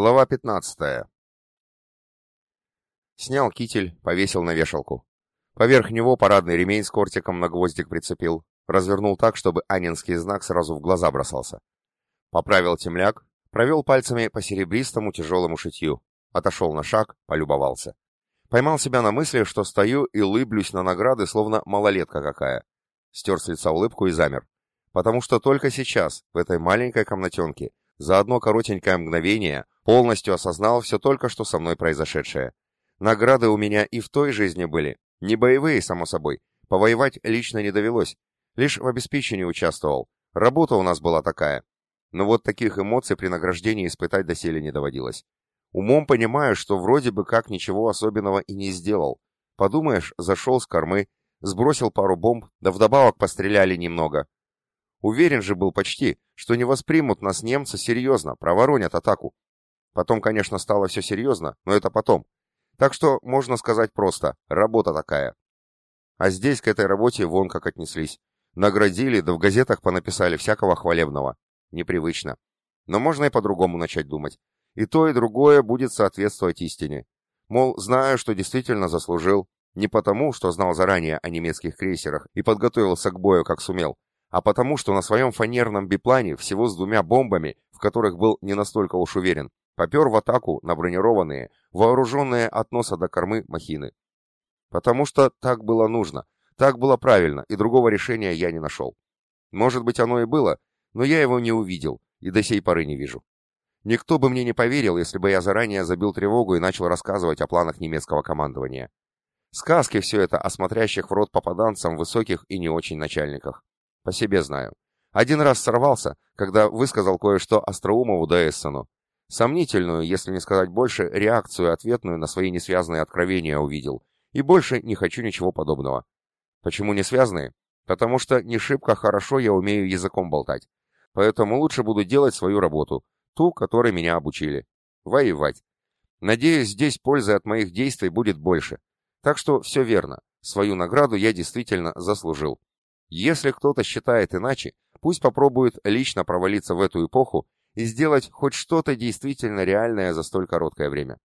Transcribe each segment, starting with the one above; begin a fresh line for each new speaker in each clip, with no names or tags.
Глава 15. Снял китель, повесил на вешалку. Поверх него парадный ремень с кортиком на гвоздик прицепил, развернул так, чтобы анинский знак сразу в глаза бросался. Поправил темляк, провел пальцами по серебристому тяжелому шитью, отошел на шаг, полюбовался. Поймал себя на мысли, что стою и лыблюсь на награды, словно малолетка какая. Стер с лица улыбку и замер. Потому что только сейчас, в этой маленькой комнатенке, за одно коротенькое мгновение, полностью осознал все только что со мной произошедшее. Награды у меня и в той жизни были. Не боевые, само собой. Повоевать лично не довелось. Лишь в обеспечении участвовал. Работа у нас была такая. Но вот таких эмоций при награждении испытать доселе не доводилось. Умом понимаю, что вроде бы как ничего особенного и не сделал. Подумаешь, зашел с кормы, сбросил пару бомб, да вдобавок постреляли немного. Уверен же был почти, что не воспримут нас немцы серьезно, проворонят атаку. Потом, конечно, стало все серьезно, но это потом. Так что, можно сказать просто, работа такая. А здесь к этой работе вон как отнеслись. Наградили, да в газетах понаписали всякого хвалебного. Непривычно. Но можно и по-другому начать думать. И то, и другое будет соответствовать истине. Мол, знаю, что действительно заслужил, не потому, что знал заранее о немецких крейсерах и подготовился к бою как сумел, а потому, что на своем фанерном биплане всего с двумя бомбами, в которых был не настолько уж уверен, попер в атаку на бронированные, вооруженные от носа до кормы махины. Потому что так было нужно, так было правильно, и другого решения я не нашел. Может быть, оно и было, но я его не увидел и до сей поры не вижу. Никто бы мне не поверил, если бы я заранее забил тревогу и начал рассказывать о планах немецкого командования. Сказки все это о смотрящих в рот попаданцам высоких и не очень начальниках. По себе знаю. Один раз сорвался, когда высказал кое-что Остроумову да Эссену. Сомнительную, если не сказать больше, реакцию ответную на свои несвязанные откровения увидел. И больше не хочу ничего подобного. Почему не связанные? Потому что не шибко хорошо я умею языком болтать. Поэтому лучше буду делать свою работу, ту, которой меня обучили. Воевать. Надеюсь, здесь пользы от моих действий будет больше. Так что все верно. Свою награду я действительно заслужил. Если кто-то считает иначе, пусть попробует лично провалиться в эту эпоху и сделать хоть что-то действительно реальное за столь короткое время.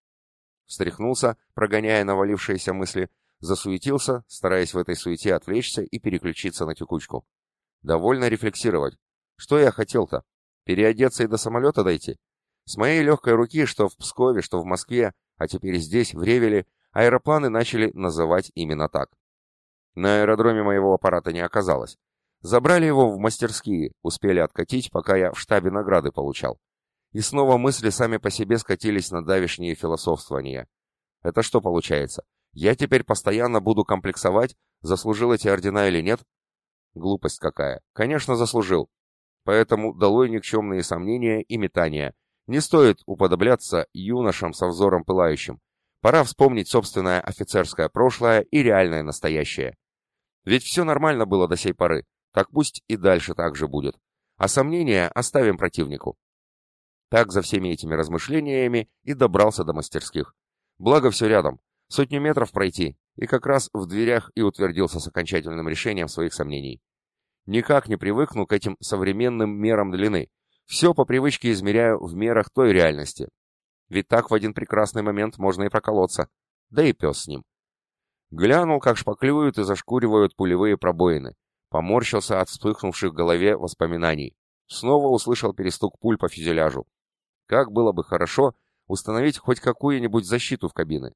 Встряхнулся, прогоняя навалившиеся мысли, засуетился, стараясь в этой суете отвлечься и переключиться на текучку. Довольно рефлексировать. Что я хотел-то? Переодеться и до самолета дойти? С моей легкой руки, что в Пскове, что в Москве, а теперь здесь, в Ревеле, аэропланы начали называть именно так. На аэродроме моего аппарата не оказалось. Забрали его в мастерские, успели откатить, пока я в штабе награды получал. И снова мысли сами по себе скатились на давишние философствования. Это что получается? Я теперь постоянно буду комплексовать, заслужил эти ордена или нет? Глупость какая. Конечно, заслужил. Поэтому долой никчемные сомнения и метания. Не стоит уподобляться юношам со взором пылающим. Пора вспомнить собственное офицерское прошлое и реальное настоящее. Ведь все нормально было до сей поры, так пусть и дальше так же будет. А сомнения оставим противнику. Так за всеми этими размышлениями и добрался до мастерских. Благо все рядом, сотню метров пройти, и как раз в дверях и утвердился с окончательным решением своих сомнений. Никак не привыкну к этим современным мерам длины. Все по привычке измеряю в мерах той реальности. Ведь так в один прекрасный момент можно и проколоться. Да и пес с ним. Глянул, как шпаклюют и зашкуривают пулевые пробоины. Поморщился от вспыхнувших в голове воспоминаний. Снова услышал перестук пуль по фюзеляжу. Как было бы хорошо установить хоть какую-нибудь защиту в кабины.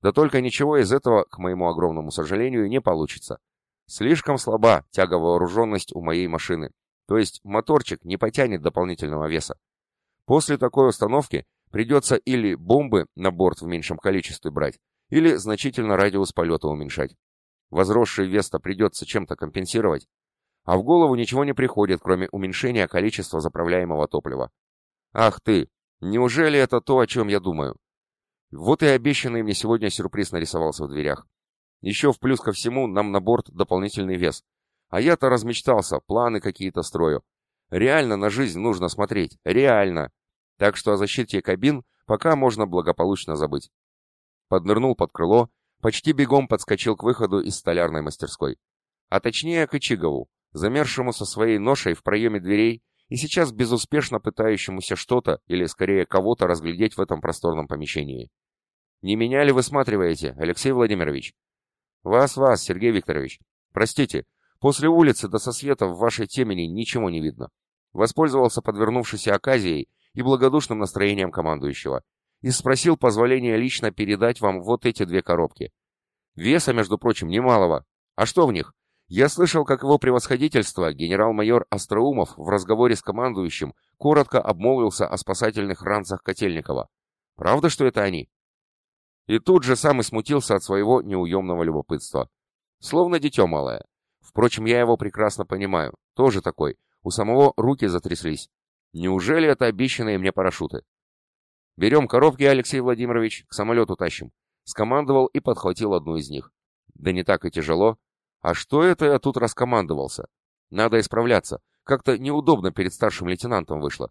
Да только ничего из этого, к моему огромному сожалению, не получится. Слишком слаба тяговооруженность у моей машины, то есть моторчик не потянет дополнительного веса. После такой установки придется или бомбы на борт в меньшем количестве брать, или значительно радиус полета уменьшать. Возросший вес-то придется чем-то компенсировать, а в голову ничего не приходит, кроме уменьшения количества заправляемого топлива. Ах ты, неужели это то, о чем я думаю? Вот и обещанный мне сегодня сюрприз нарисовался в дверях. Еще в плюс ко всему нам на борт дополнительный вес. А я-то размечтался, планы какие-то строю. Реально на жизнь нужно смотреть, реально. Так что о защите кабин пока можно благополучно забыть. Поднырнул под крыло, почти бегом подскочил к выходу из столярной мастерской. А точнее к Ичигову, замершему со своей ношей в проеме дверей и сейчас безуспешно пытающемуся что-то, или скорее кого-то разглядеть в этом просторном помещении. «Не меня ли высматриваете, Алексей Владимирович?» «Вас-вас, Сергей Викторович. Простите, после улицы до сосвета в вашей темени ничего не видно. Воспользовался подвернувшейся оказией и благодушным настроением командующего. И спросил позволения лично передать вам вот эти две коробки. Веса, между прочим, немалого. А что в них? Я слышал, как его превосходительство, генерал-майор Остроумов, в разговоре с командующим, коротко обмолвился о спасательных ранцах Котельникова. Правда, что это они? И тут же сам и смутился от своего неуемного любопытства. Словно дитё малое. Впрочем, я его прекрасно понимаю. Тоже такой. У самого руки затряслись. Неужели это обещанные мне парашюты? Берем коробки, Алексей Владимирович, к самолету тащим. Скомандовал и подхватил одну из них. Да не так и тяжело. А что это я тут раскомандовался? Надо исправляться. Как-то неудобно перед старшим лейтенантом вышло.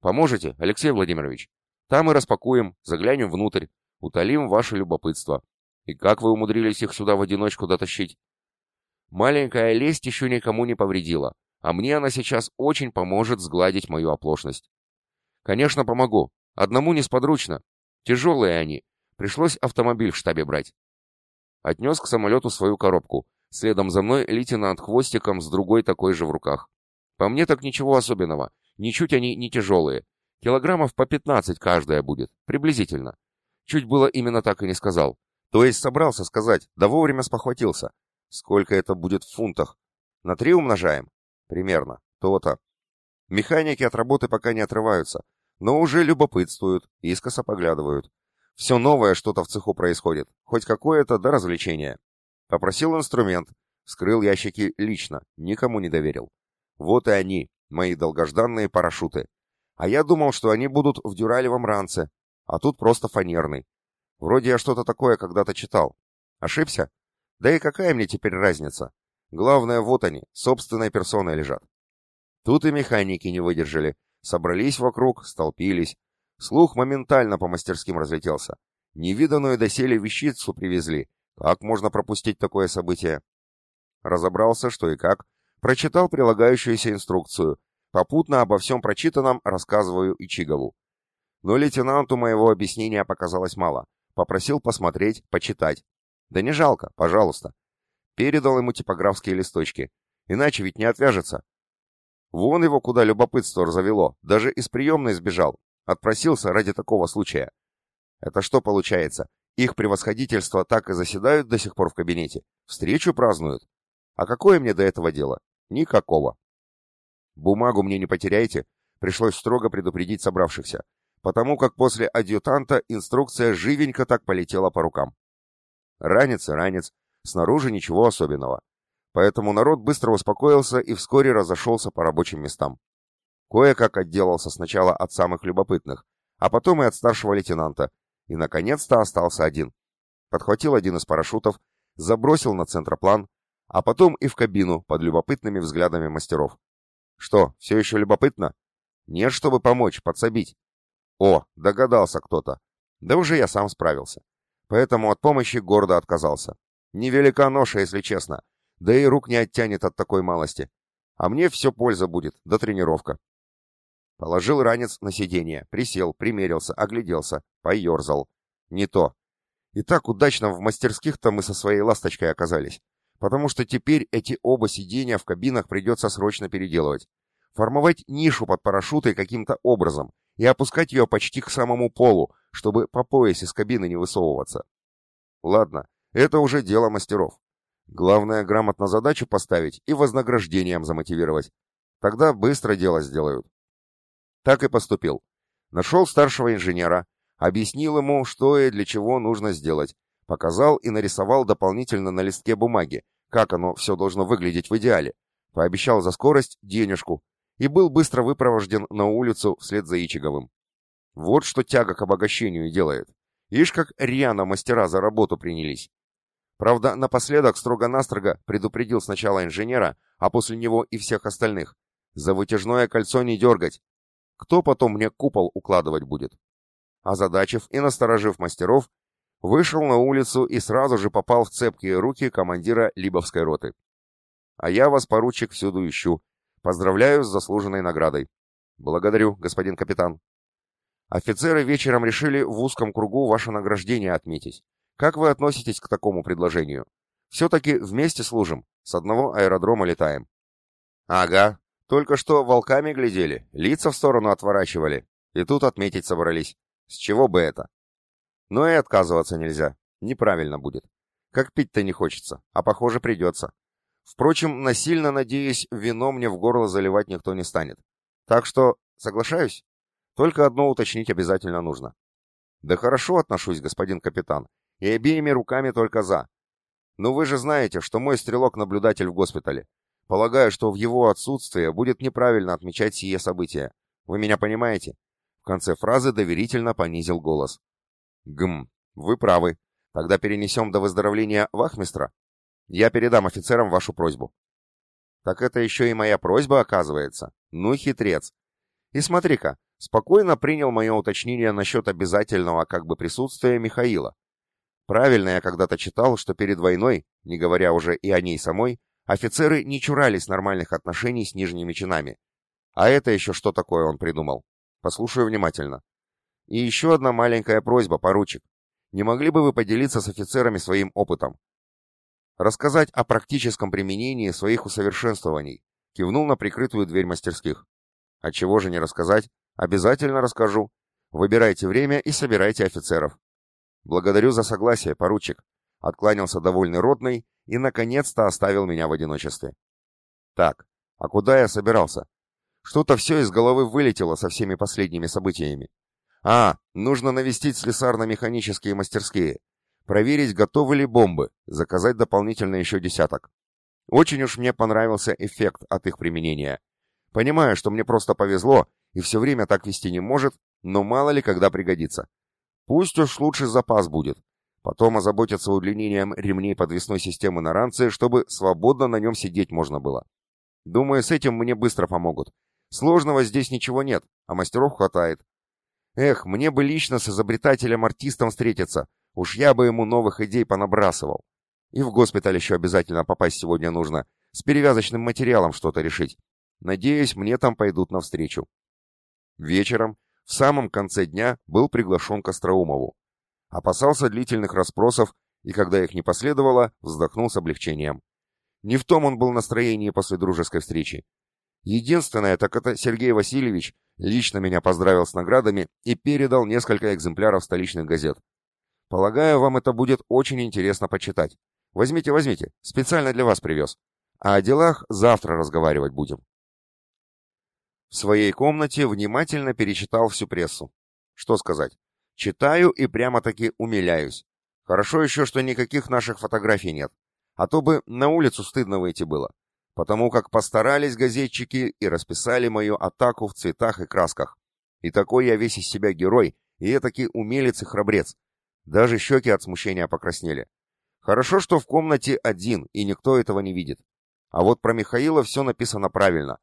Поможете, Алексей Владимирович? Там и распакуем, заглянем внутрь, утолим ваше любопытство. И как вы умудрились их сюда в одиночку дотащить? Маленькая лесть еще никому не повредила, а мне она сейчас очень поможет сгладить мою оплошность. Конечно, помогу. Одному несподручно. Тяжелые они. Пришлось автомобиль в штабе брать. Отнес к самолету свою коробку, Следом за мной лейтенант хвостиком с другой такой же в руках. По мне так ничего особенного. Ничуть они не тяжелые. Килограммов по 15 каждая будет. Приблизительно. Чуть было именно так и не сказал. То есть собрался сказать, да вовремя спохватился. Сколько это будет в фунтах? На три умножаем? Примерно. То-то. Механики от работы пока не отрываются, но уже любопытствуют, искоса поглядывают. Все новое что-то в цеху происходит, хоть какое-то до развлечения. Попросил инструмент, вскрыл ящики лично, никому не доверил. Вот и они, мои долгожданные парашюты. А я думал, что они будут в дюралевом ранце, а тут просто фанерный. Вроде я что-то такое когда-то читал. Ошибся? Да и какая мне теперь разница? Главное, вот они, собственной персоной лежат. Тут и механики не выдержали. Собрались вокруг, столпились. Слух моментально по мастерским разлетелся. Невиданную доселе вещицу привезли, как можно пропустить такое событие? Разобрался, что и как, прочитал прилагающуюся инструкцию, попутно обо всем прочитанном рассказываю Ичигову. Но лейтенанту моего объяснения показалось мало. Попросил посмотреть, почитать. Да не жалко, пожалуйста. Передал ему типографские листочки. Иначе ведь не отвяжется. Вон его куда любопытство разовело, даже из приемной сбежал. Отпросился ради такого случая. Это что получается? Их превосходительство так и заседают до сих пор в кабинете. Встречу празднуют. А какое мне до этого дело? Никакого. Бумагу мне не потеряйте, пришлось строго предупредить собравшихся, потому как после адъютанта инструкция живенько так полетела по рукам. Ранец и ранец, снаружи ничего особенного. Поэтому народ быстро успокоился и вскоре разошелся по рабочим местам. Кое-как отделался сначала от самых любопытных, а потом и от старшего лейтенанта, и, наконец-то, остался один. Подхватил один из парашютов, забросил на центроплан, а потом и в кабину под любопытными взглядами мастеров. Что, все еще любопытно? Нет, чтобы помочь, подсобить. О, догадался кто-то. Да уже я сам справился. Поэтому от помощи гордо отказался. Невелика ноша, если честно. Да и рук не оттянет от такой малости. А мне все польза будет, до тренировка. Положил ранец на сиденье, присел, примерился, огляделся, поерзал. Не то. И так удачно в мастерских-то мы со своей ласточкой оказались. Потому что теперь эти оба сиденья в кабинах придется срочно переделывать. Формовать нишу под парашютой каким-то образом и опускать ее почти к самому полу, чтобы по пояс из кабины не высовываться. Ладно, это уже дело мастеров. Главное грамотно задачу поставить и вознаграждением замотивировать. Тогда быстро дело сделают. Так и поступил. Нашел старшего инженера, объяснил ему, что и для чего нужно сделать, показал и нарисовал дополнительно на листке бумаги, как оно все должно выглядеть в идеале, пообещал за скорость денежку и был быстро выпровожден на улицу вслед за Ичиговым. Вот что тяга к обогащению делает. Ишь, как рьяно мастера за работу принялись. Правда, напоследок строго-настрого предупредил сначала инженера, а после него и всех остальных. За вытяжное кольцо не дергать, кто потом мне купол укладывать будет? Озадачив и насторожив мастеров, вышел на улицу и сразу же попал в цепкие руки командира Либовской роты. А я вас, поручик, всюду ищу. Поздравляю с заслуженной наградой. Благодарю, господин капитан. Офицеры вечером решили в узком кругу ваше награждение отметить. Как вы относитесь к такому предложению? Все-таки вместе служим, с одного аэродрома летаем. Ага, только что волками глядели, лица в сторону отворачивали, и тут отметить собрались. С чего бы это? Но и отказываться нельзя, неправильно будет. Как пить-то не хочется, а похоже придется. Впрочем, насильно, надеюсь, вино мне в горло заливать никто не станет. Так что соглашаюсь. Только одно уточнить обязательно нужно. Да хорошо отношусь, господин капитан, и обеими руками только за. Но вы же знаете, что мой стрелок-наблюдатель в госпитале. Полагаю, что в его отсутствие будет неправильно отмечать сие события. Вы меня понимаете? В конце фразы доверительно понизил голос. Гм, вы правы. Тогда перенесем до выздоровления вахмистра. Я передам офицерам вашу просьбу. Так это еще и моя просьба, оказывается. Ну, хитрец. И смотри-ка, спокойно принял мое уточнение насчет обязательного как бы присутствия Михаила. Правильно я когда-то читал, что перед войной, не говоря уже и о ней самой, офицеры не чурались нормальных отношений с нижними чинами. А это еще что такое он придумал? Послушаю внимательно. И еще одна маленькая просьба, поручик. Не могли бы вы поделиться с офицерами своим опытом? Рассказать о практическом применении своих усовершенствований. Кивнул на прикрытую дверь мастерских. А чего же не рассказать? Обязательно расскажу. Выбирайте время и собирайте офицеров. Благодарю за согласие, поручик. Откланялся довольный ротный и, наконец-то, оставил меня в одиночестве. Так, а куда я собирался? Что-то все из головы вылетело со всеми последними событиями. А, нужно навестить слесарно-механические мастерские, проверить, готовы ли бомбы, заказать дополнительно еще десяток. Очень уж мне понравился эффект от их применения. Понимаю, что мне просто повезло, и все время так вести не может, но мало ли когда пригодится. Пусть уж лучше запас будет. Потом озаботятся удлинением ремней подвесной системы на ранце, чтобы свободно на нем сидеть можно было. Думаю, с этим мне быстро помогут. Сложного здесь ничего нет, а мастеров хватает. Эх, мне бы лично с изобретателем-артистом встретиться. Уж я бы ему новых идей понабрасывал. И в госпиталь еще обязательно попасть сегодня нужно. С перевязочным материалом что-то решить. Надеюсь, мне там пойдут навстречу. Вечером, в самом конце дня, был приглашен к Остроумову. Опасался длительных расспросов, и когда их не последовало, вздохнул с облегчением. Не в том он был настроении после дружеской встречи. Единственное, так это Сергей Васильевич лично меня поздравил с наградами и передал несколько экземпляров столичных газет. Полагаю, вам это будет очень интересно почитать. Возьмите, возьмите, специально для вас привез. А о делах завтра разговаривать будем. В своей комнате внимательно перечитал всю прессу. Что сказать? Читаю и прямо-таки умиляюсь. Хорошо еще, что никаких наших фотографий нет. А то бы на улицу стыдно выйти было потому как постарались газетчики и расписали мою атаку в цветах и красках. И такой я весь из себя герой, и этакий умелец и храбрец. Даже щеки от смущения покраснели. Хорошо, что в комнате один, и никто этого не видит. А вот про Михаила все написано правильно.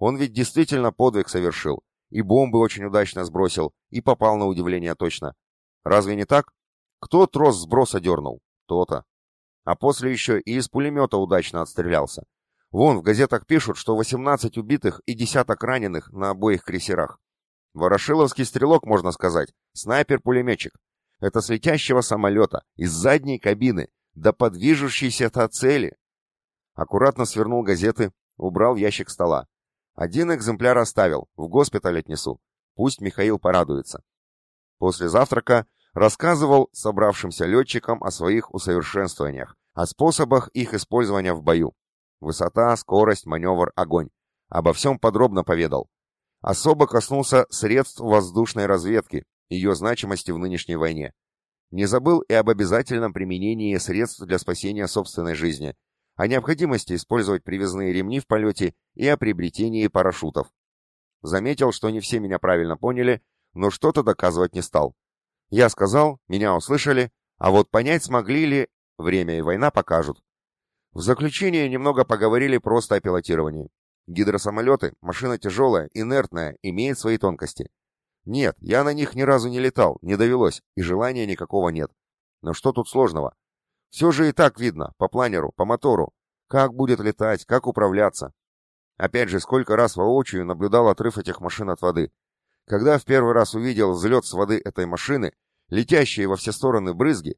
Он ведь действительно подвиг совершил, и бомбы очень удачно сбросил, и попал на удивление точно. Разве не так? Кто трос сброса дернул? То-то. А после еще и из пулемета удачно отстрелялся. Вон, в газетах пишут, что 18 убитых и десяток раненых на обоих крейсерах. Ворошиловский стрелок, можно сказать, снайпер-пулеметчик. Это с летящего самолета, из задней кабины, до подвижущейся-то цели. Аккуратно свернул газеты, убрал в ящик стола. Один экземпляр оставил, в госпиталь отнесу. Пусть Михаил порадуется. После завтрака рассказывал собравшимся летчикам о своих усовершенствованиях, о способах их использования в бою. Высота, скорость, маневр, огонь. Обо всем подробно поведал. Особо коснулся средств воздушной разведки, ее значимости в нынешней войне. Не забыл и об обязательном применении средств для спасения собственной жизни, о необходимости использовать привязные ремни в полете и о приобретении парашютов. Заметил, что не все меня правильно поняли, но что-то доказывать не стал. Я сказал, меня услышали, а вот понять смогли ли, время и война покажут. В заключение немного поговорили просто о пилотировании. Гидросамолеты, машина тяжелая, инертная, имеет свои тонкости. Нет, я на них ни разу не летал, не довелось, и желания никакого нет. Но что тут сложного? Все же и так видно, по планеру, по мотору, как будет летать, как управляться. Опять же, сколько раз воочию наблюдал отрыв этих машин от воды. Когда в первый раз увидел взлет с воды этой машины, летящие во все стороны брызги,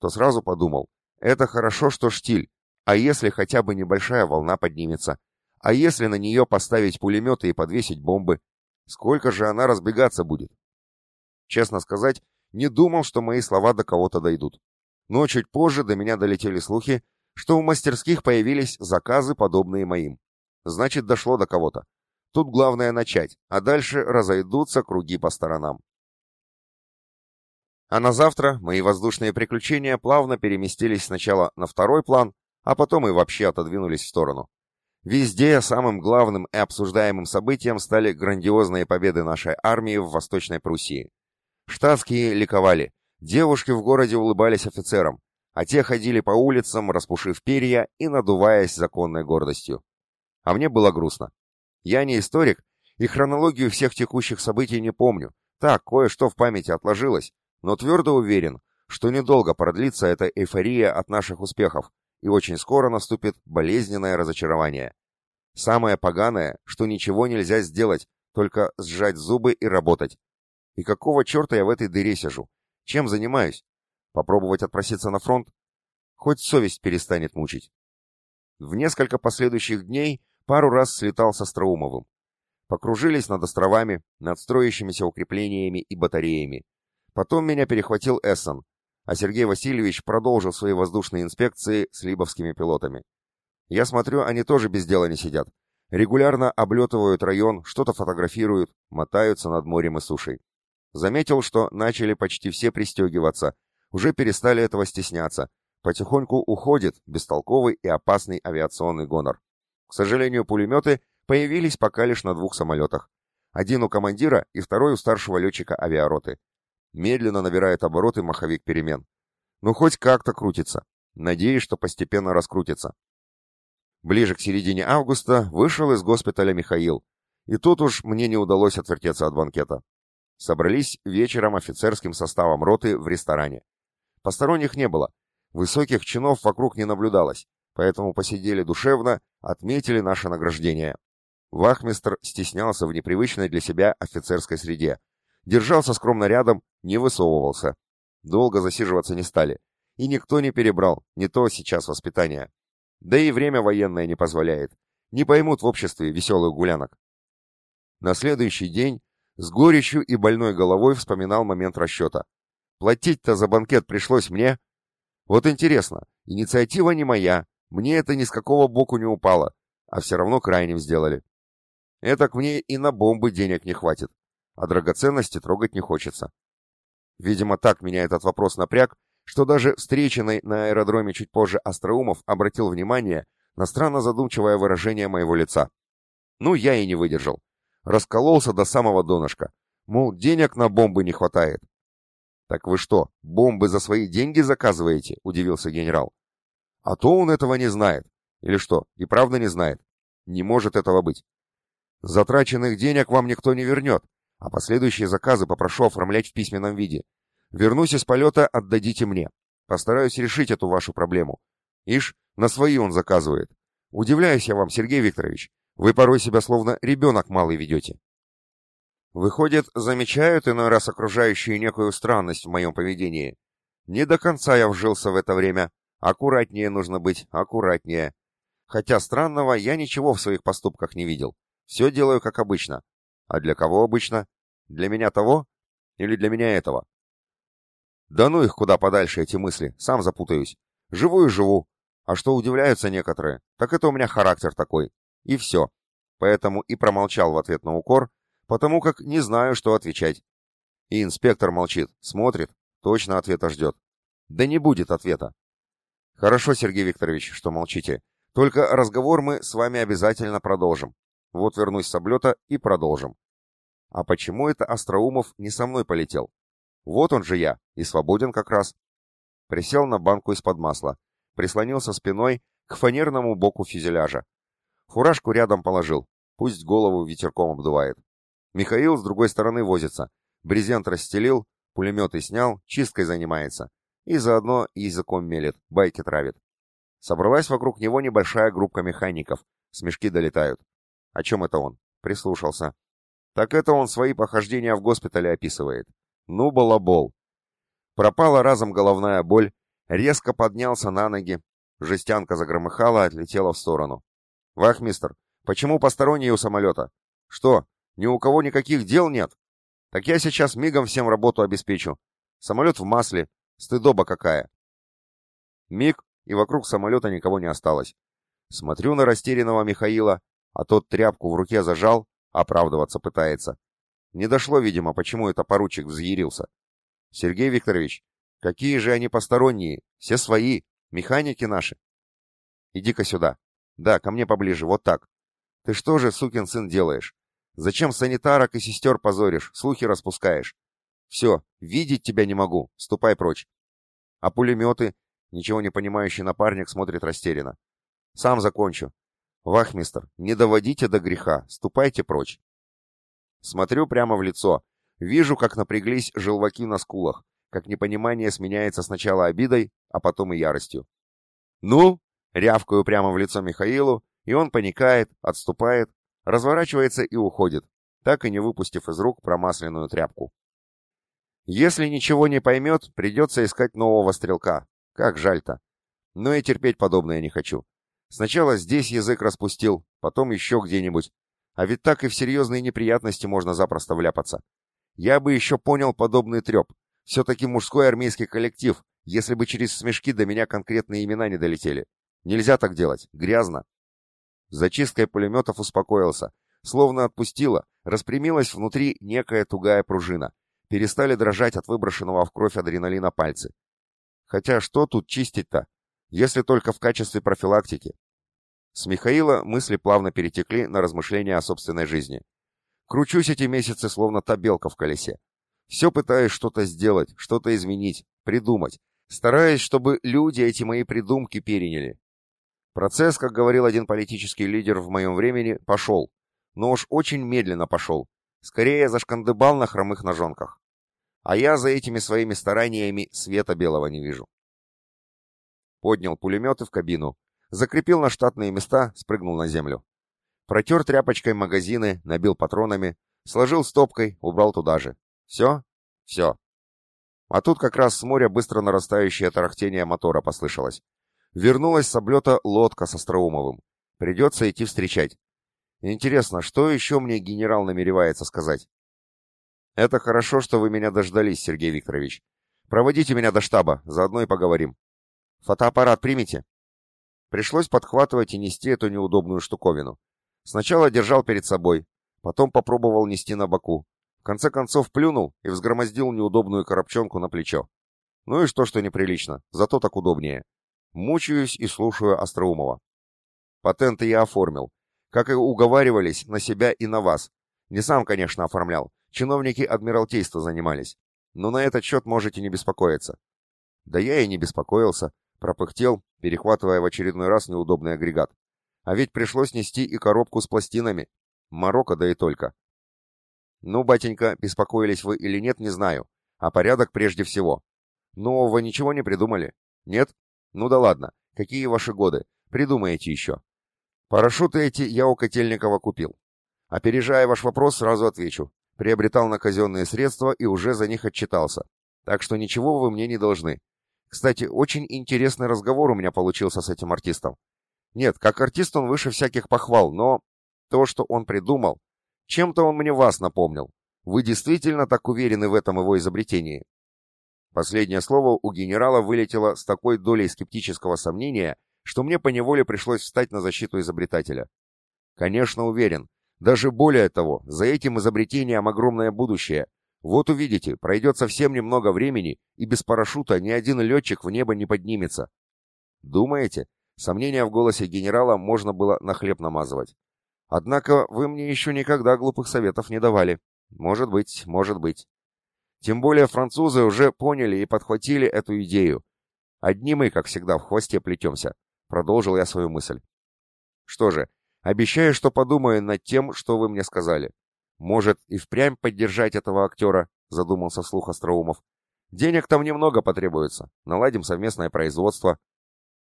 то сразу подумал, это хорошо, что штиль, а если хотя бы небольшая волна поднимется? А если на нее поставить пулеметы и подвесить бомбы? Сколько же она разбегаться будет? Честно сказать, не думал, что мои слова до кого-то дойдут. Но чуть позже до меня долетели слухи, что в мастерских появились заказы, подобные моим. Значит, дошло до кого-то. Тут главное начать, а дальше разойдутся круги по сторонам. А на завтра мои воздушные приключения плавно переместились сначала на второй план, а потом и вообще отодвинулись в сторону. Везде самым главным и обсуждаемым событием стали грандиозные победы нашей армии в Восточной Пруссии. Штатские ликовали, девушки в городе улыбались офицерам, а те ходили по улицам, распушив перья и надуваясь законной гордостью. А мне было грустно. Я не историк, и хронологию всех текущих событий не помню. Так, кое-что в памяти отложилось, но твердо уверен, что недолго продлится эта эйфория от наших успехов, и очень скоро наступит болезненное разочарование. Самое поганое, что ничего нельзя сделать, только сжать зубы и работать. И какого черта я в этой дыре сижу? Чем занимаюсь? Попробовать отпроситься на фронт? Хоть совесть перестанет мучить. В несколько последующих дней пару раз слетал со Остроумовым. Покружились над островами, над строящимися укреплениями и батареями. Потом меня перехватил Эссон, а Сергей Васильевич продолжил свои воздушные инспекции с либовскими пилотами. Я смотрю, они тоже без дела не сидят. Регулярно облетывают район, что-то фотографируют, мотаются над морем и сушей. Заметил, что начали почти все пристегиваться, уже перестали этого стесняться. Потихоньку уходит бестолковый и опасный авиационный гонор. К сожалению, пулеметы появились пока лишь на двух самолетах. Один у командира и второй у старшего летчика авиароты. Медленно набирает обороты маховик перемен. Ну, хоть как-то крутится. Надеюсь, что постепенно раскрутится. Ближе к середине августа вышел из госпиталя Михаил. И тут уж мне не удалось отвертеться от банкета. Собрались вечером офицерским составом роты в ресторане. Посторонних не было. Высоких чинов вокруг не наблюдалось, поэтому посидели душевно, отметили наше награждение. Вахмистр стеснялся в непривычной для себя офицерской среде, Держался скромно рядом, не высовывался. Долго засиживаться не стали. И никто не перебрал, не то сейчас воспитание. Да и время военное не позволяет. Не поймут в обществе веселых гулянок. На следующий день с горечью и больной головой вспоминал момент расчета. Платить-то за банкет пришлось мне. Вот интересно, инициатива не моя, мне это ни с какого боку не упало, а все равно крайним сделали. Этак мне и на бомбы денег не хватит а драгоценности трогать не хочется. Видимо, так меня этот вопрос напряг, что даже встреченный на аэродроме чуть позже Остроумов обратил внимание на странно задумчивое выражение моего лица. Ну, я и не выдержал. Раскололся до самого донышка. Мол, денег на бомбы не хватает. «Так вы что, бомбы за свои деньги заказываете?» — удивился генерал. «А то он этого не знает. Или что, и правда не знает? Не может этого быть. Затраченных денег вам никто не вернет, а последующие заказы попрошу оформлять в письменном виде. Вернусь из полета, отдадите мне. Постараюсь решить эту вашу проблему. Ишь, на свои он заказывает. Удивляюсь я вам, Сергей Викторович. Вы порой себя словно ребенок малый ведете. Выходит, замечают иной раз окружающие некую странность в моем поведении. Не до конца я вжился в это время. Аккуратнее нужно быть, аккуратнее. Хотя странного я ничего в своих поступках не видел. Все делаю как обычно. А для кого обычно? Для меня того? Или для меня этого? Да ну их куда подальше, эти мысли, сам запутаюсь. Живу и живу. А что удивляются некоторые, так это у меня характер такой. И все. Поэтому и промолчал в ответ на укор, потому как не знаю, что отвечать. И инспектор молчит, смотрит, точно ответа ждет. Да не будет ответа. Хорошо, Сергей Викторович, что молчите. Только разговор мы с вами обязательно продолжим. Вот вернусь с облета и продолжим. А почему это Остроумов не со мной полетел? Вот он же я, и свободен как раз. Присел на банку из-под масла, прислонился спиной к фанерному боку фюзеляжа. Фуражку рядом положил, пусть голову ветерком обдувает. Михаил с другой стороны возится. Брезент расстелил, пулеметы снял, чисткой занимается. И заодно языком мелет, байки травит. Собралась вокруг него небольшая группа механиков, смешки долетают. О чем это он? Прислушался. Так это он свои похождения в госпитале описывает. Ну, балабол. Пропала разом головная боль, резко поднялся на ноги, жестянка загромыхала, отлетела в сторону. «Вахмистр, почему посторонние у самолета? Что, ни у кого никаких дел нет? Так я сейчас мигом всем работу обеспечу. Самолет в масле, стыдоба какая!» Миг, и вокруг самолета никого не осталось. Смотрю на растерянного Михаила, а тот тряпку в руке зажал, оправдываться пытается. Не дошло, видимо, почему это поручик взъярился. Сергей Викторович, какие же они посторонние, все свои, механики наши. Иди-ка сюда. Да, ко мне поближе, вот так. Ты что же, сукин сын, делаешь? Зачем санитарок и сестер позоришь, слухи распускаешь? Все, видеть тебя не могу, ступай прочь. А пулеметы? Ничего не понимающий напарник смотрит растерянно. Сам закончу. Вахмистр, не доводите до греха, ступайте прочь. Смотрю прямо в лицо. Вижу, как напряглись желваки на скулах, как непонимание сменяется сначала обидой, а потом и яростью. «Ну?» — рявкаю прямо в лицо Михаилу, и он паникает, отступает, разворачивается и уходит, так и не выпустив из рук промасленную тряпку. Если ничего не поймет, придется искать нового стрелка. Как жаль-то. Но и терпеть подобное не хочу. Сначала здесь язык распустил, потом еще где-нибудь. А ведь так и в серьезные неприятности можно запросто вляпаться. Я бы еще понял подобный треп. Все-таки мужской армейский коллектив, если бы через смешки до меня конкретные имена не долетели. Нельзя так делать. Грязно. Зачисткой пулеметов успокоился. Словно отпустила, распрямилась внутри некая тугая пружина. Перестали дрожать от выброшенного в кровь адреналина пальцы. Хотя что тут чистить-то? Если только в качестве профилактики. С Михаила мысли плавно перетекли на размышления о собственной жизни. Кручусь эти месяцы, словно та белка в колесе. Все пытаюсь что-то сделать, что-то изменить, придумать, стараясь, чтобы люди эти мои придумки переняли. Процесс, как говорил один политический лидер в моем времени, пошел. Но уж очень медленно пошел. Скорее зашкандыбал на хромых ножонках. А я за этими своими стараниями света белого не вижу. Поднял пулеметы в кабину, закрепил на штатные места, спрыгнул на землю. Протер тряпочкой магазины, набил патронами, сложил стопкой, убрал туда же. Все? Все. А тут как раз с моря быстро нарастающее тарахтение мотора послышалось. Вернулась с облета лодка с Остроумовым. Придется идти встречать. Интересно, что еще мне генерал намеревается сказать? Это хорошо, что вы меня дождались, Сергей Викторович. Проводите меня до штаба, заодно и поговорим. Фотоаппарат примите. Пришлось подхватывать и нести эту неудобную штуковину. Сначала держал перед собой, потом попробовал нести на боку. В конце концов плюнул и взгромоздил неудобную коробчонку на плечо. Ну и что, что неприлично, зато так удобнее. Мучаюсь и слушаю Остроумова. Патенты я оформил. Как и уговаривались, на себя и на вас. Не сам, конечно, оформлял. Чиновники Адмиралтейства занимались. Но на этот счет можете не беспокоиться. Да я и не беспокоился. Пропыхтел, перехватывая в очередной раз неудобный агрегат. А ведь пришлось нести и коробку с пластинами. Марокко, да и только. Ну, батенька, беспокоились вы или нет, не знаю. А порядок прежде всего. Нового ничего не придумали? Нет? Ну да ладно. Какие ваши годы? Придумаете еще. Парашюты эти я у Котельникова купил. Опережая ваш вопрос, сразу отвечу. Приобретал на казенные средства и уже за них отчитался. Так что ничего вы мне не должны. Кстати, очень интересный разговор у меня получился с этим артистом. Нет, как артист он выше всяких похвал, но то, что он придумал, чем-то он мне вас напомнил. Вы действительно так уверены в этом его изобретении? Последнее слово у генерала вылетело с такой долей скептического сомнения, что мне поневоле пришлось встать на защиту изобретателя. Конечно, уверен. Даже более того, за этим изобретением огромное будущее, вот увидите, пройдет совсем немного времени, и без парашюта ни один летчик в небо не поднимется. Думаете? Сомнения в голосе генерала можно было на хлеб намазывать. Однако вы мне еще никогда глупых советов не давали. Может быть, может быть. Тем более французы уже поняли и подхватили эту идею. Одни мы, как всегда, в хвосте плетемся. Продолжил я свою мысль. Что же, обещаю, что подумаю над тем, что вы мне сказали. Может, и впрямь поддержать этого актера, задумался вслух Остроумов. Денег там немного потребуется. Наладим совместное производство.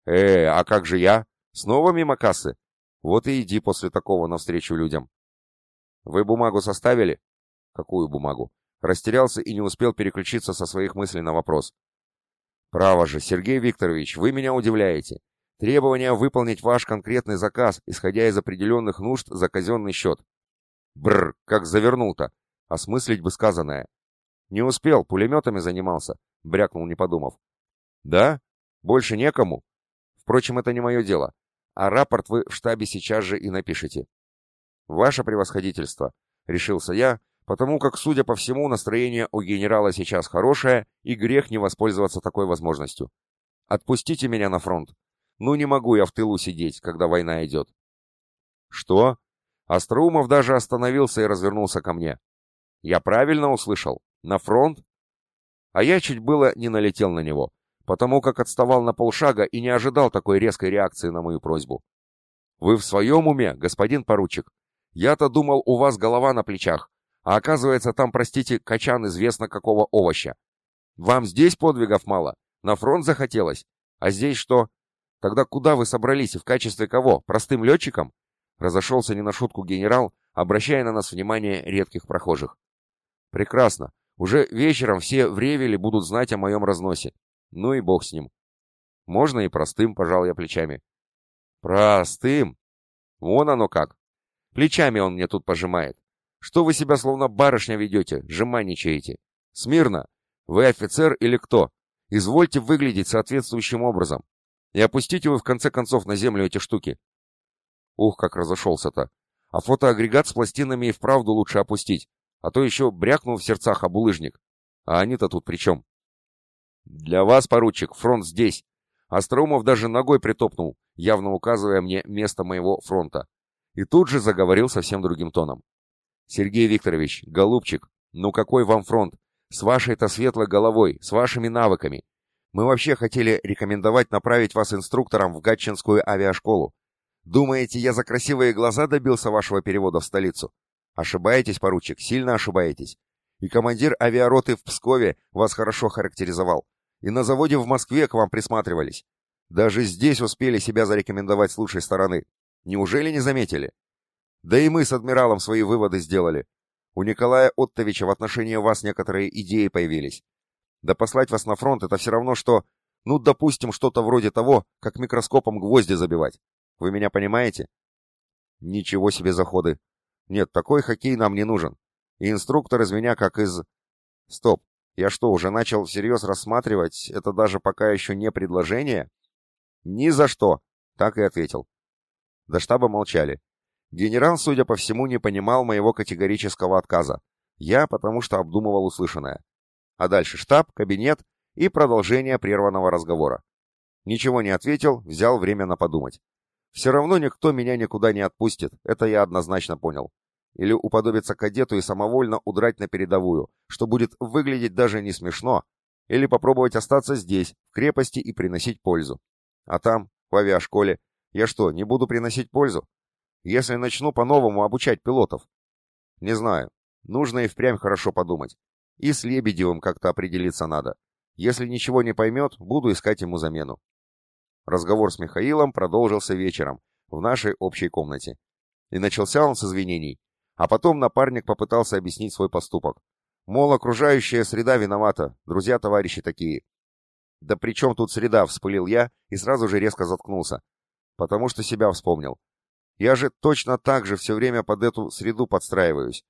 Э, а как же я? Снова мимо кассы? Вот и иди после такого навстречу людям. Вы бумагу составили? Какую бумагу? Растерялся и не успел переключиться со своих мыслей на вопрос. Право же, Сергей Викторович, вы меня удивляете. Требование выполнить ваш конкретный заказ, исходя из определенных нужд за казенный счет. Бррр, как завернул-то. Осмыслить бы сказанное. Не успел, пулеметами занимался, брякнул, не подумав. Да? Больше некому? Впрочем, это не мое дело. А рапорт вы в штабе сейчас же и напишите. Ваше превосходительство, решился я, потому как, судя по всему, настроение у генерала сейчас хорошее, и грех не воспользоваться такой возможностью. Отпустите меня на фронт. Ну не могу я в тылу сидеть, когда война идет. Что? Остроумов даже остановился и развернулся ко мне. Я правильно услышал? На фронт? А я чуть было не налетел на него, потому как отставал на полшага и не ожидал такой резкой реакции на мою просьбу. Вы в своем уме, господин поручик? Я-то думал, у вас голова на плечах, а оказывается, там, простите, качан известно какого овоща. Вам здесь подвигов мало, на фронт захотелось, а здесь что? Тогда куда вы собрались и в качестве кого? Простым летчиком? Разошелся не на шутку генерал, обращая на нас внимание редких прохожих. Прекрасно. Уже вечером все в Ревеле будут знать о моем разносе. Ну и бог с ним. Можно и простым, пожал я плечами. Простым? Вон оно как. Плечами он мне тут пожимает. Что вы себя словно барышня ведете, жеманничаете? Смирно. Вы офицер или кто? Извольте выглядеть соответствующим образом. И опустите вы в конце концов на землю эти штуки. Ух, как разошелся-то. А фотоагрегат с пластинами и вправду лучше опустить, а то еще брякнул в сердцах обулыжник. А они-то тут при чем? Для вас, поручик, фронт здесь. Остроумов даже ногой притопнул, явно указывая мне место моего фронта. И тут же заговорил совсем другим тоном. Сергей Викторович, голубчик, ну какой вам фронт? С вашей-то светлой головой, с вашими навыками. Мы вообще хотели рекомендовать направить вас инструктором в Гатчинскую авиашколу. Думаете, я за красивые глаза добился вашего перевода в столицу? Ошибаетесь, поручик, сильно ошибаетесь. И командир авиароты в Пскове вас хорошо характеризовал. И на заводе в Москве к вам присматривались. Даже здесь успели себя зарекомендовать с лучшей стороны. Неужели не заметили? Да и мы с адмиралом свои выводы сделали. У Николая Оттовича в отношении вас некоторые идеи появились. Да послать вас на фронт — это все равно, что, ну, допустим, что-то вроде того, как микроскопом гвозди забивать. Вы меня понимаете? Ничего себе заходы. Нет, такой хоккей нам не нужен. И инструктор из меня как из... Стоп, я что, уже начал всерьез рассматривать, это даже пока еще не предложение? Ни за что, так и ответил. До штаба молчали. Генерал, судя по всему, не понимал моего категорического отказа. Я потому что обдумывал услышанное. А дальше штаб, кабинет и продолжение прерванного разговора. Ничего не ответил, взял время на подумать. Все равно никто меня никуда не отпустит, это я однозначно понял. Или уподобиться кадету и самовольно удрать на передовую, что будет выглядеть даже не смешно, или попробовать остаться здесь, в крепости и приносить пользу. А там, в авиашколе, я что, не буду приносить пользу? Если начну по-новому обучать пилотов? Не знаю, нужно и впрямь хорошо подумать. И с Лебедевым как-то определиться надо. Если ничего не поймет, буду искать ему замену. Разговор с Михаилом продолжился вечером, в нашей общей комнате. И начался он с извинений. А потом напарник попытался объяснить свой поступок. Мол, окружающая среда виновата, друзья-товарищи такие. «Да при чем тут среда?» — вспылил я и сразу же резко заткнулся. Потому что себя вспомнил. Я же точно так же все время под эту среду подстраиваюсь.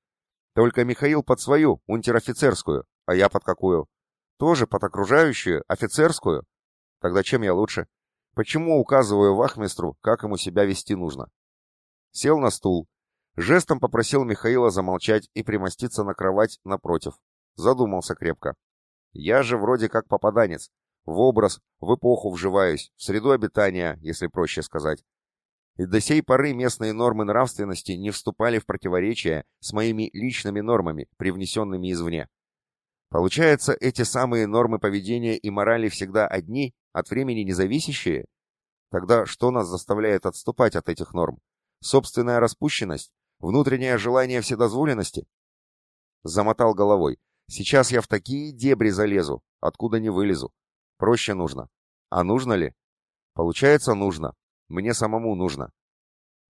Только Михаил под свою, унтер-офицерскую, а я под какую? Тоже под окружающую, офицерскую? Тогда чем я лучше? Почему указываю вахмистру, как ему себя вести нужно? Сел на стул. Жестом попросил Михаила замолчать и примоститься на кровать напротив. Задумался крепко. Я же вроде как попаданец. В образ, в эпоху вживаюсь, в среду обитания, если проще сказать и до сей поры местные нормы нравственности не вступали в противоречие с моими личными нормами, привнесенными извне. Получается, эти самые нормы поведения и морали всегда одни, от времени независящие? Тогда что нас заставляет отступать от этих норм? Собственная распущенность? Внутреннее желание вседозволенности? Замотал головой. Сейчас я в такие дебри залезу, откуда не вылезу. Проще нужно. А нужно ли? Получается, нужно. Мне самому нужно.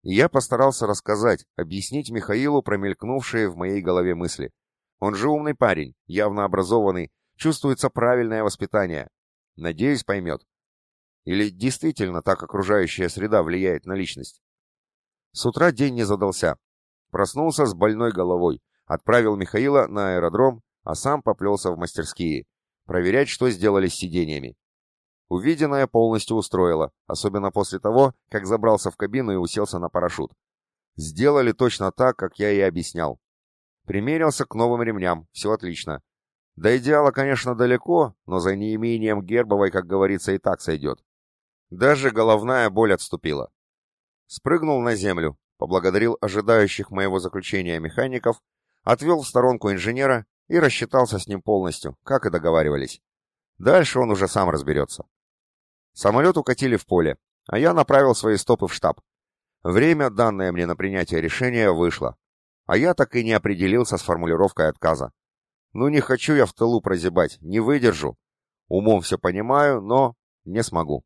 Я постарался рассказать, объяснить Михаилу промелькнувшие в моей голове мысли. Он же умный парень, явно образованный, чувствуется правильное воспитание. Надеюсь, поймет. Или действительно так окружающая среда влияет на личность? С утра день не задался. Проснулся с больной головой, отправил Михаила на аэродром, а сам поплелся в мастерские, проверять, что сделали с сидениями. Увиденное полностью устроило, особенно после того, как забрался в кабину и уселся на парашют. Сделали точно так, как я и объяснял. Примерился к новым ремням, все отлично. До идеала, конечно, далеко, но за неимением гербовой, как говорится, и так сойдет. Даже головная боль отступила. Спрыгнул на землю, поблагодарил ожидающих моего заключения механиков, отвел в сторонку инженера и рассчитался с ним полностью, как и договаривались. Дальше он уже сам разберется. Самолет укатили в поле, а я направил свои стопы в штаб. Время, данное мне на принятие решения, вышло. А я так и не определился с формулировкой отказа. Ну не хочу я в тылу прозябать, не выдержу. Умом все понимаю, но не смогу.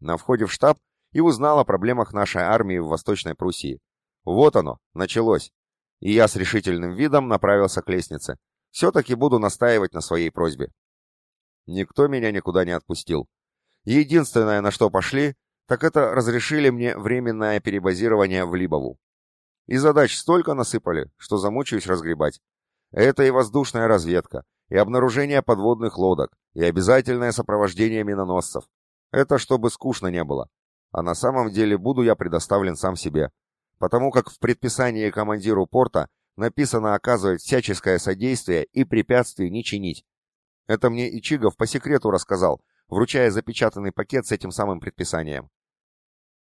На входе в штаб и узнал о проблемах нашей армии в Восточной Пруссии. Вот оно, началось. И я с решительным видом направился к лестнице. Все-таки буду настаивать на своей просьбе. Никто меня никуда не отпустил. Единственное, на что пошли, так это разрешили мне временное перебазирование в Либову. И задач столько насыпали, что замучаюсь разгребать. Это и воздушная разведка, и обнаружение подводных лодок, и обязательное сопровождение миноносцев. Это чтобы скучно не было. А на самом деле буду я предоставлен сам себе. Потому как в предписании командиру порта написано оказывать всяческое содействие и препятствий не чинить. Это мне Ичигов по секрету рассказал, вручая запечатанный пакет с этим самым предписанием.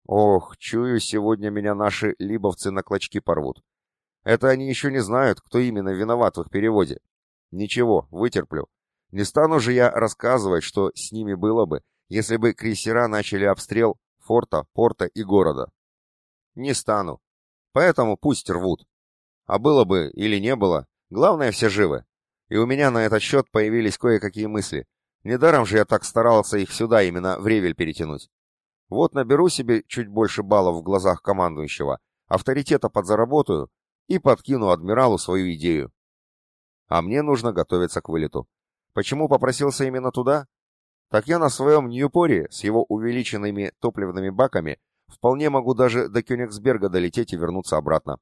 Ох, чую, сегодня меня наши либовцы на клочки порвут. Это они еще не знают, кто именно виноват в их переводе. Ничего, вытерплю. Не стану же я рассказывать, что с ними было бы, если бы крейсера начали обстрел форта, порта и города. Не стану. Поэтому пусть рвут. А было бы или не было, главное все живы. И у меня на этот счет появились кое-какие мысли, Недаром же я так старался их сюда именно в Ревель перетянуть. Вот наберу себе чуть больше баллов в глазах командующего, авторитета подзаработаю и подкину адмиралу свою идею. А мне нужно готовиться к вылету. Почему попросился именно туда? Так я на своем Ньюпоре с его увеличенными топливными баками вполне могу даже до Кёнигсберга долететь и вернуться обратно.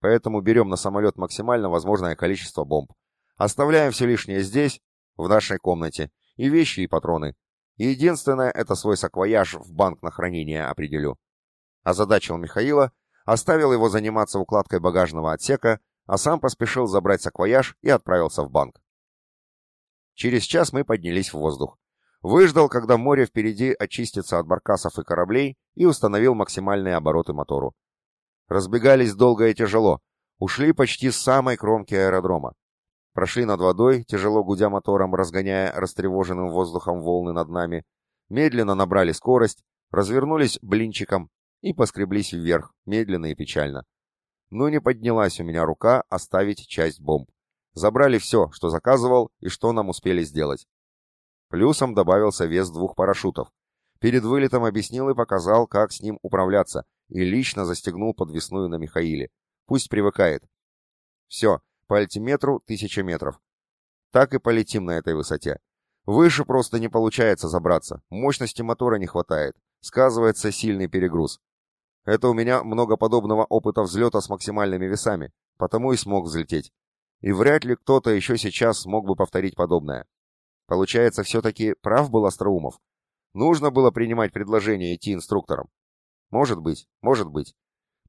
Поэтому берем на самолет максимально возможное количество бомб. Оставляем все лишнее здесь, в нашей комнате, и вещи, и патроны. Единственное, это свой саквояж в банк на хранение определю. Озадачил Михаила, оставил его заниматься укладкой багажного отсека, а сам поспешил забрать саквояж и отправился в банк. Через час мы поднялись в воздух. Выждал, когда море впереди очистится от баркасов и кораблей, и установил максимальные обороты мотору. Разбегались долго и тяжело, ушли почти с самой кромки аэродрома. Прошли над водой, тяжело гудя мотором, разгоняя растревоженным воздухом волны над нами, медленно набрали скорость, развернулись блинчиком и поскреблись вверх, медленно и печально. Но не поднялась у меня рука оставить часть бомб. Забрали все, что заказывал и что нам успели сделать. Плюсом добавился вес двух парашютов. Перед вылетом объяснил и показал, как с ним управляться, и лично застегнул подвесную на Михаиле. Пусть привыкает. Все, по альтиметру тысяча метров. Так и полетим на этой высоте. Выше просто не получается забраться, мощности мотора не хватает, сказывается сильный перегруз. Это у меня много подобного опыта взлета с максимальными весами, потому и смог взлететь. И вряд ли кто-то еще сейчас смог бы повторить подобное. Получается, все-таки прав был Остроумов. Нужно было принимать предложение идти инструктором. Может быть, может быть.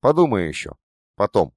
Подумаю еще. Потом.